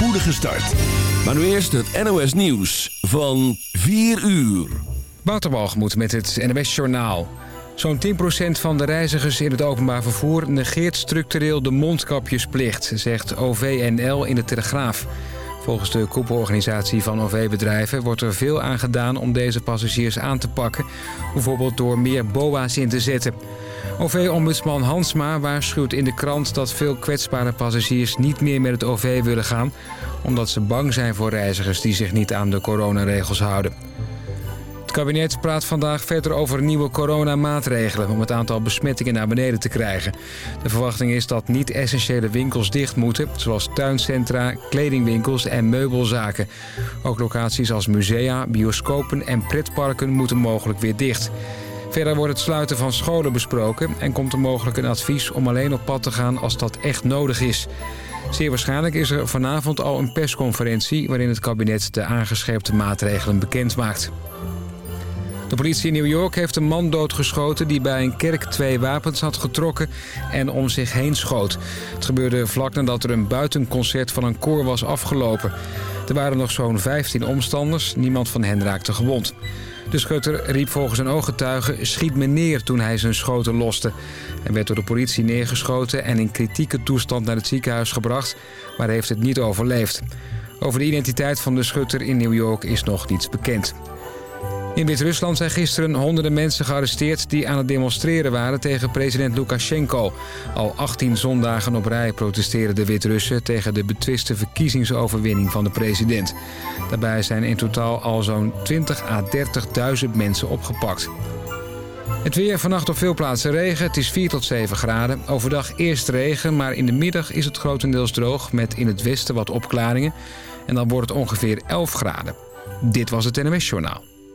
spoedige start. Maar nu eerst het NOS Nieuws van 4 uur. Waterbalgemoed met het NOS Journaal. Zo'n 10% van de reizigers in het openbaar vervoer negeert structureel de mondkapjesplicht, zegt OVNL in de Telegraaf. Volgens de koepelorganisatie van OV-bedrijven wordt er veel aan gedaan om deze passagiers aan te pakken. Bijvoorbeeld door meer BOA's in te zetten. OV-ombudsman Hansma waarschuwt in de krant dat veel kwetsbare passagiers niet meer met het OV willen gaan... omdat ze bang zijn voor reizigers die zich niet aan de coronaregels houden. Het kabinet praat vandaag verder over nieuwe coronamaatregelen... om het aantal besmettingen naar beneden te krijgen. De verwachting is dat niet-essentiële winkels dicht moeten... zoals tuincentra, kledingwinkels en meubelzaken. Ook locaties als musea, bioscopen en pretparken moeten mogelijk weer dicht. Verder wordt het sluiten van scholen besproken... en komt er mogelijk een advies om alleen op pad te gaan als dat echt nodig is. Zeer waarschijnlijk is er vanavond al een persconferentie... waarin het kabinet de aangescherpte maatregelen bekend maakt. De politie in New York heeft een man doodgeschoten... die bij een kerk twee wapens had getrokken en om zich heen schoot. Het gebeurde vlak nadat er een buitenconcert van een koor was afgelopen. Er waren nog zo'n 15 omstanders. Niemand van hen raakte gewond. De schutter riep volgens een ooggetuige schiet me neer toen hij zijn schoten loste. Hij werd door de politie neergeschoten en in kritieke toestand naar het ziekenhuis gebracht... maar heeft het niet overleefd. Over de identiteit van de schutter in New York is nog niets bekend. In Wit-Rusland zijn gisteren honderden mensen gearresteerd... die aan het demonstreren waren tegen president Lukashenko. Al 18 zondagen op rij protesteren de Wit-Russen... tegen de betwiste verkiezingsoverwinning van de president. Daarbij zijn in totaal al zo'n 20 à 30.000 mensen opgepakt. Het weer vannacht op veel plaatsen regen. Het is 4 tot 7 graden. Overdag eerst regen, maar in de middag is het grotendeels droog... met in het westen wat opklaringen. En dan wordt het ongeveer 11 graden. Dit was het NMS Journaal.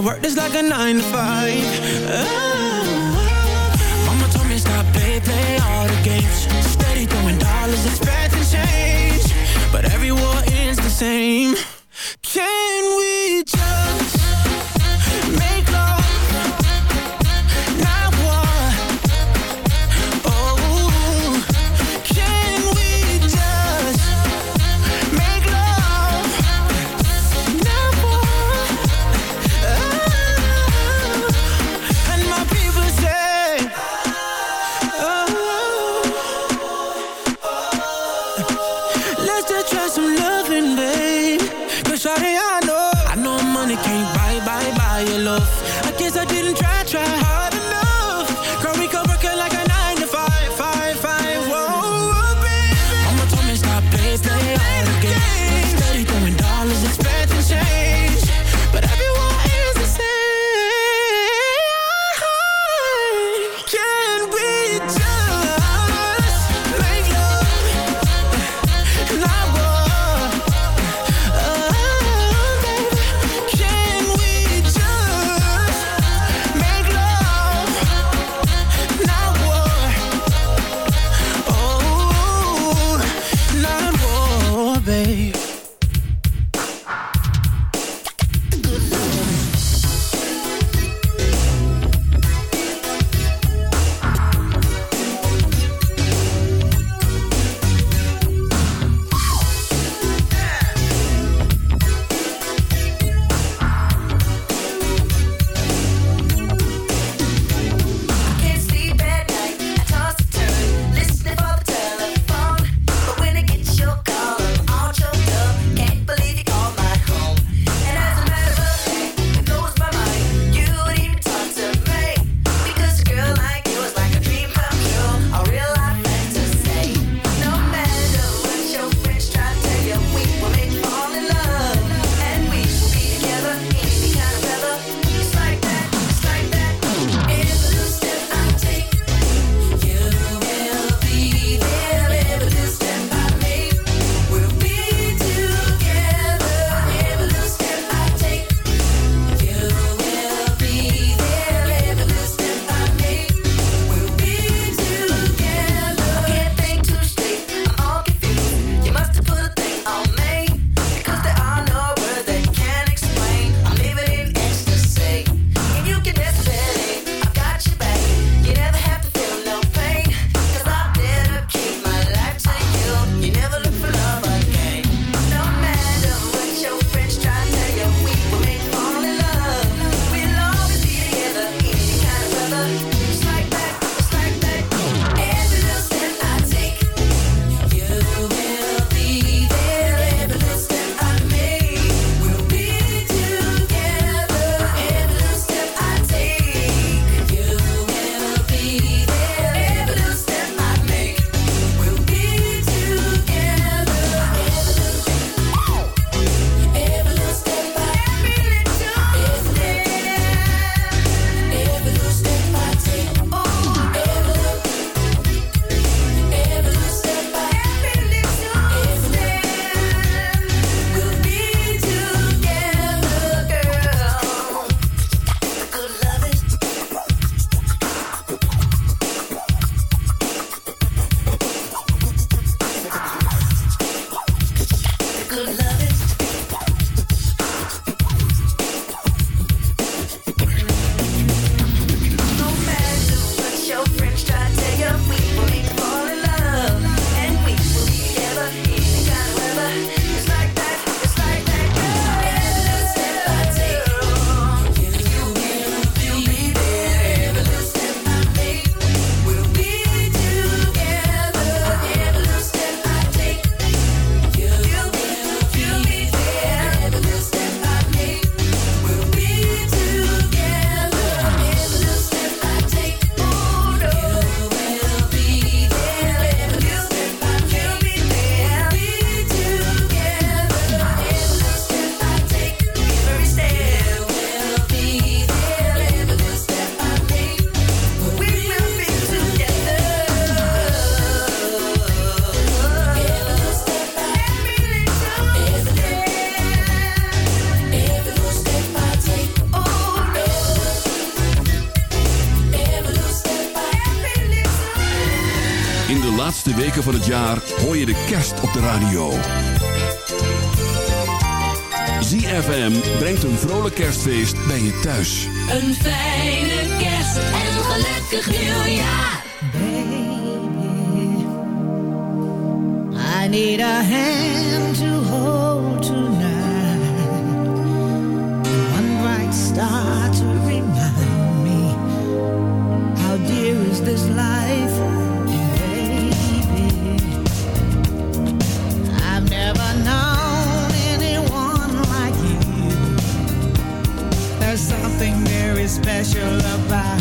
could work this like a nine to five. Oh. Mama told me stop play, play all the games. Steady throwing dollars, expecting change, but every war ends the same. laatste weken van het jaar hoor je de kerst op de radio. ZFM brengt een vrolijk kerstfeest bij je thuis. Een fijne kerst en een gelukkig nieuwjaar. Baby, I need a hand to hold to special about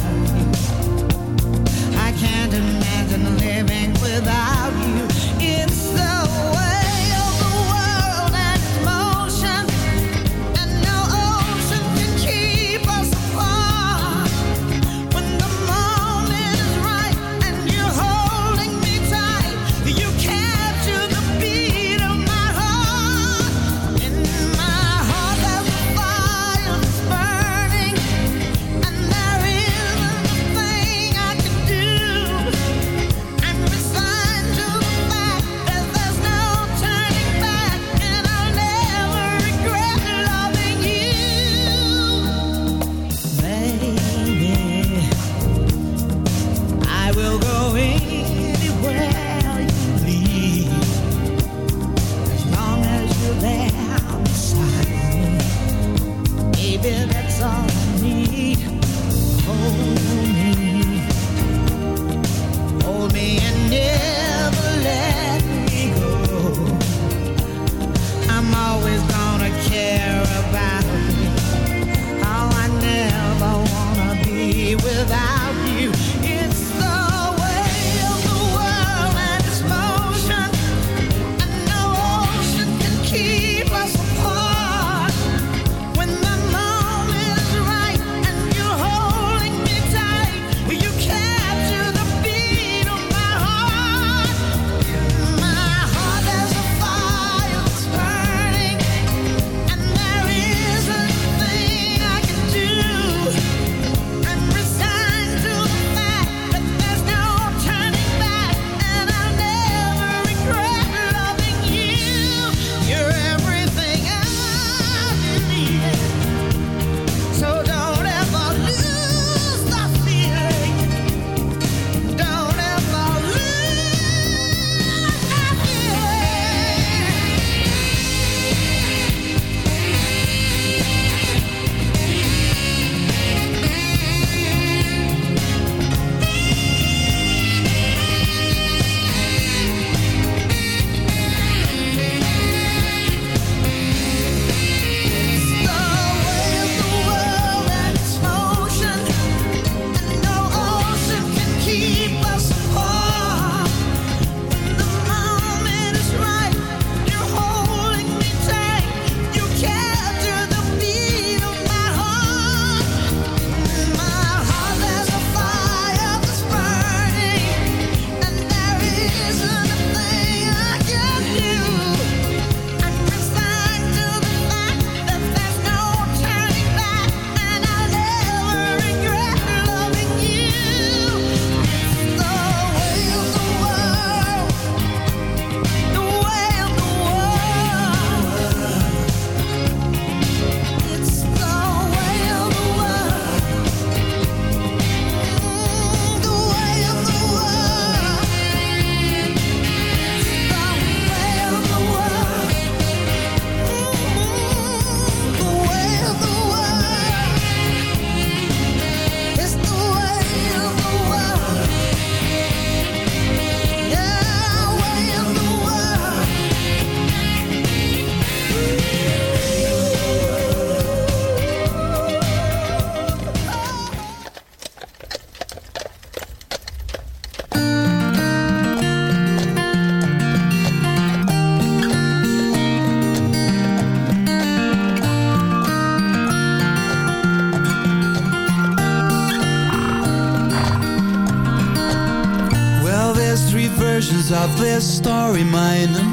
a story mine.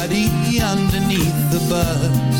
body underneath the bus.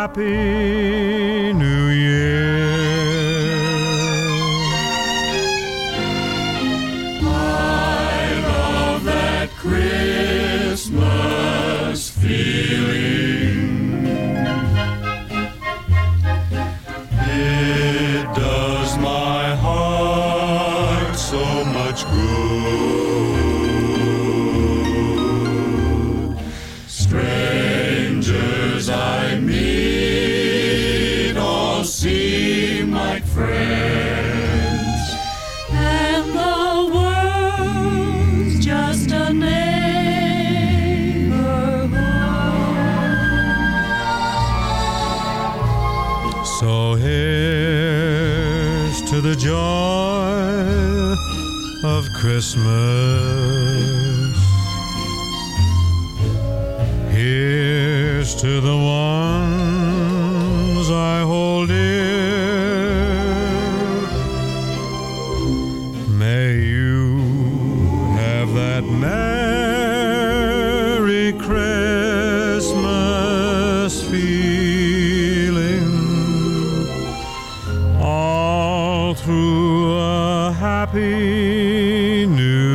happy. Christmas. A happy new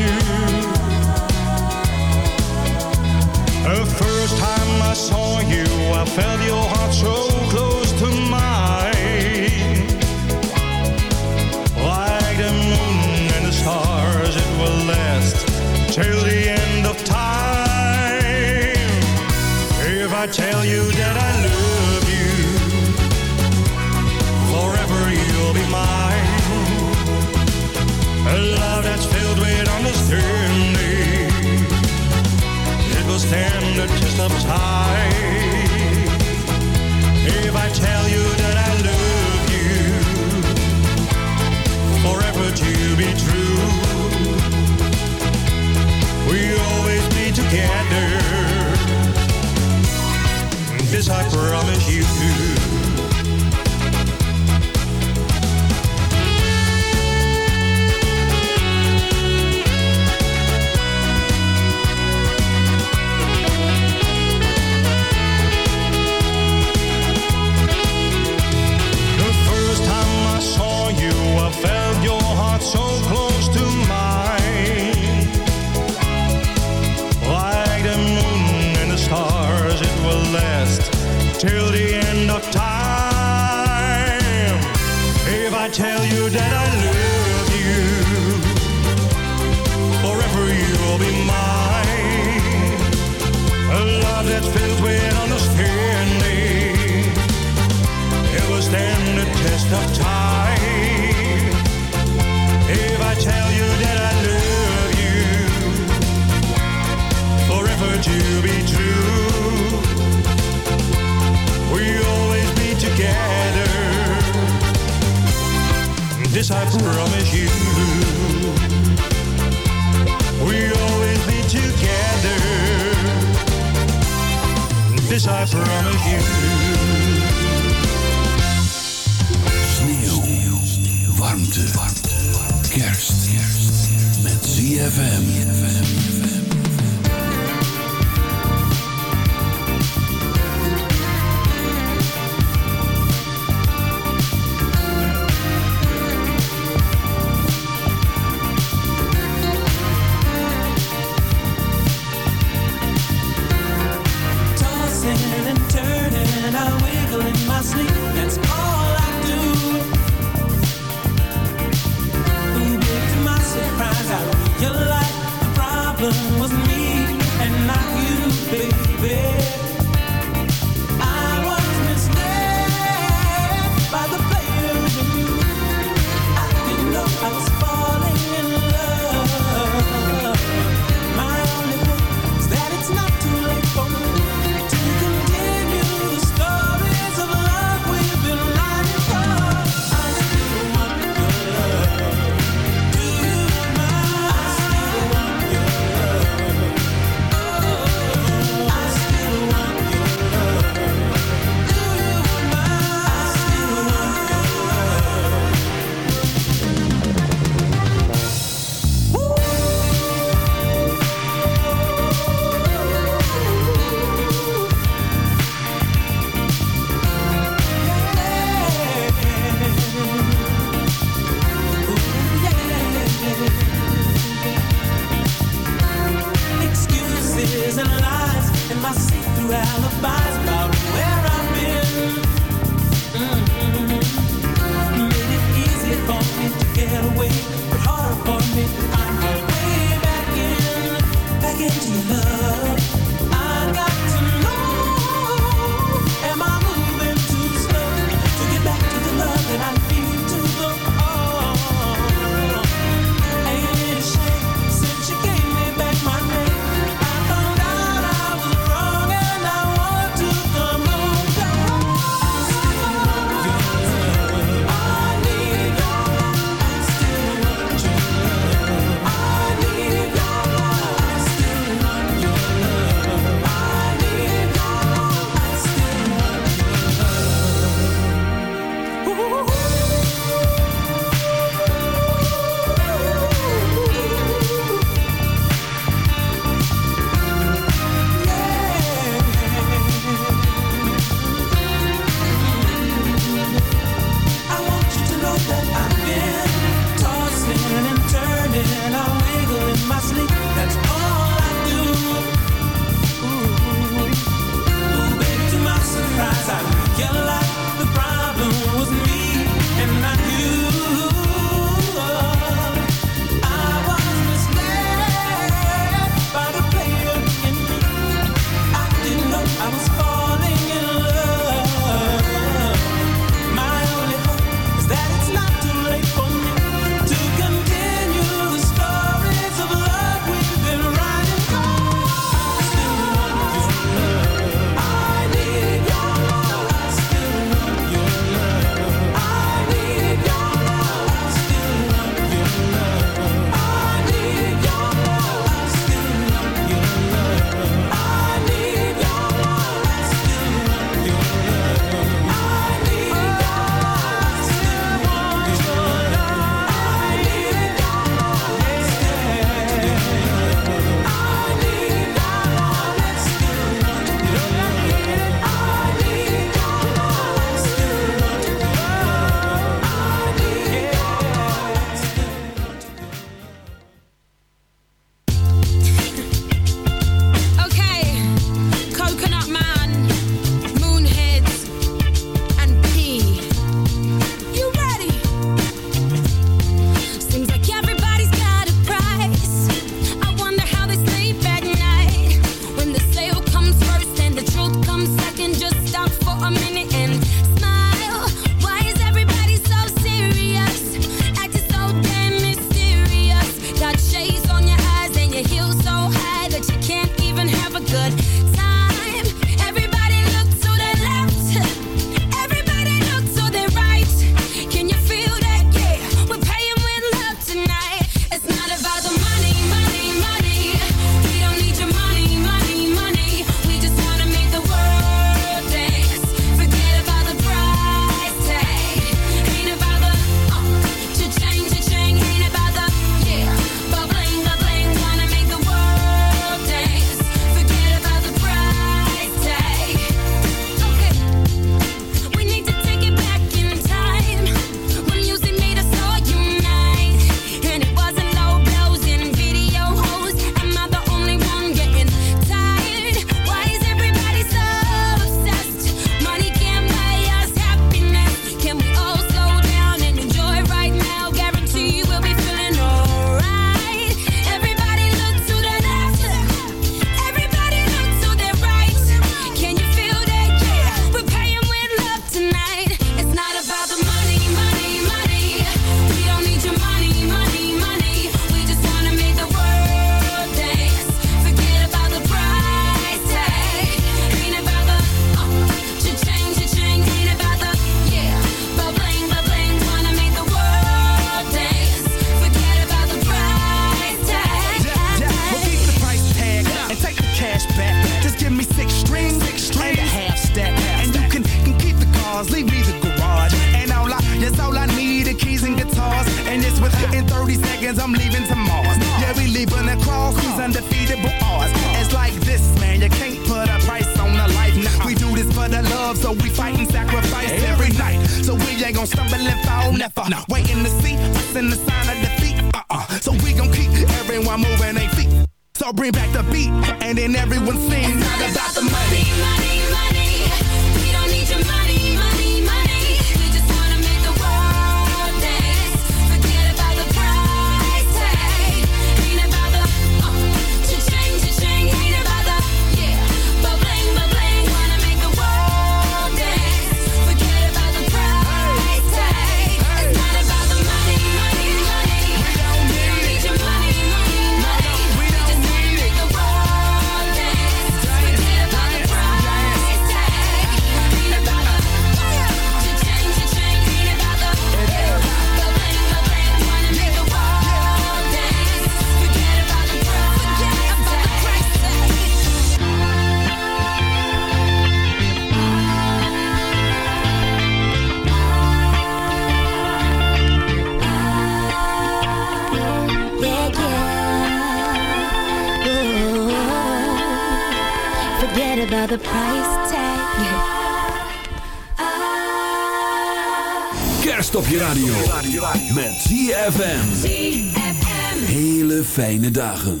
fijne dagen.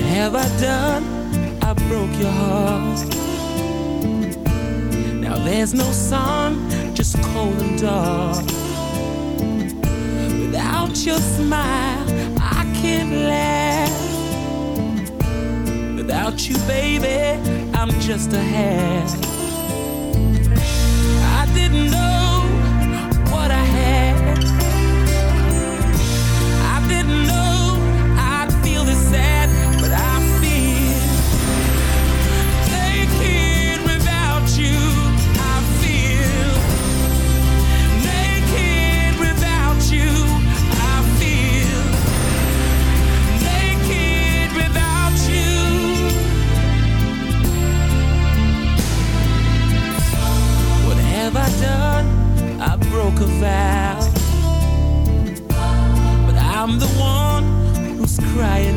have I done? I broke your heart. Now there's no sun, just cold and dark. Without your smile, I can't laugh. Without you, baby. I'm just a hat. I didn't know. fast. But I'm the one who's crying.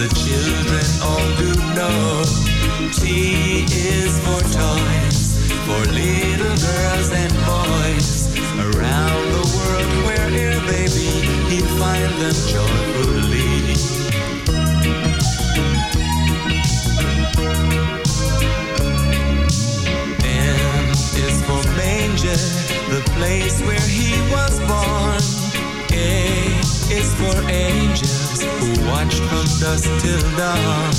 The children all do know. T is for toys, for little girls and boys. Around the world, wherever they be, he find them joyfully. M is for manger, the place where he was born. A is for who watched from dusk till dawn.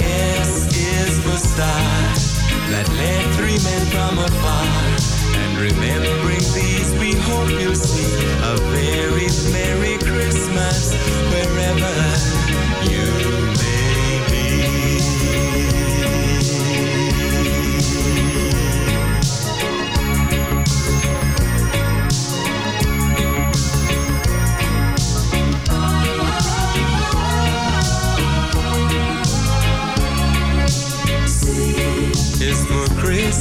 S is for star that led three men from afar. And remembering these, we hope you'll see a very Merry Christmas wherever you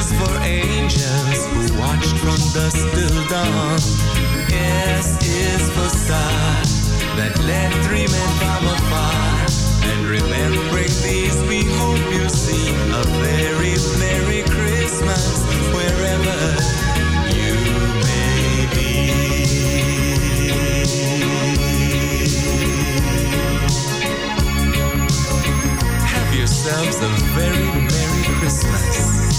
is for angels who watched from dusk till dawn. S is for star that led three men from afar. And remembering these, we hope you see a very Merry Christmas wherever you may be. Have yourselves a very Merry Christmas.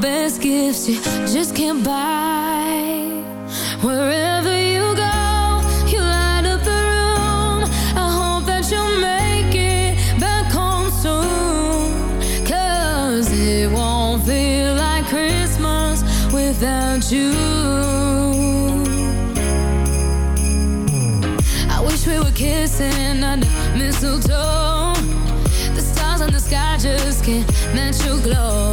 best gifts you just can't buy. Wherever you go, you light up the room. I hope that you'll make it back home soon. Cause it won't feel like Christmas without you. I wish we were kissing under mistletoe. The stars in the sky just can't match your glow.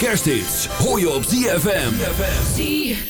Kersthits hoor je op ZFM. ZFM.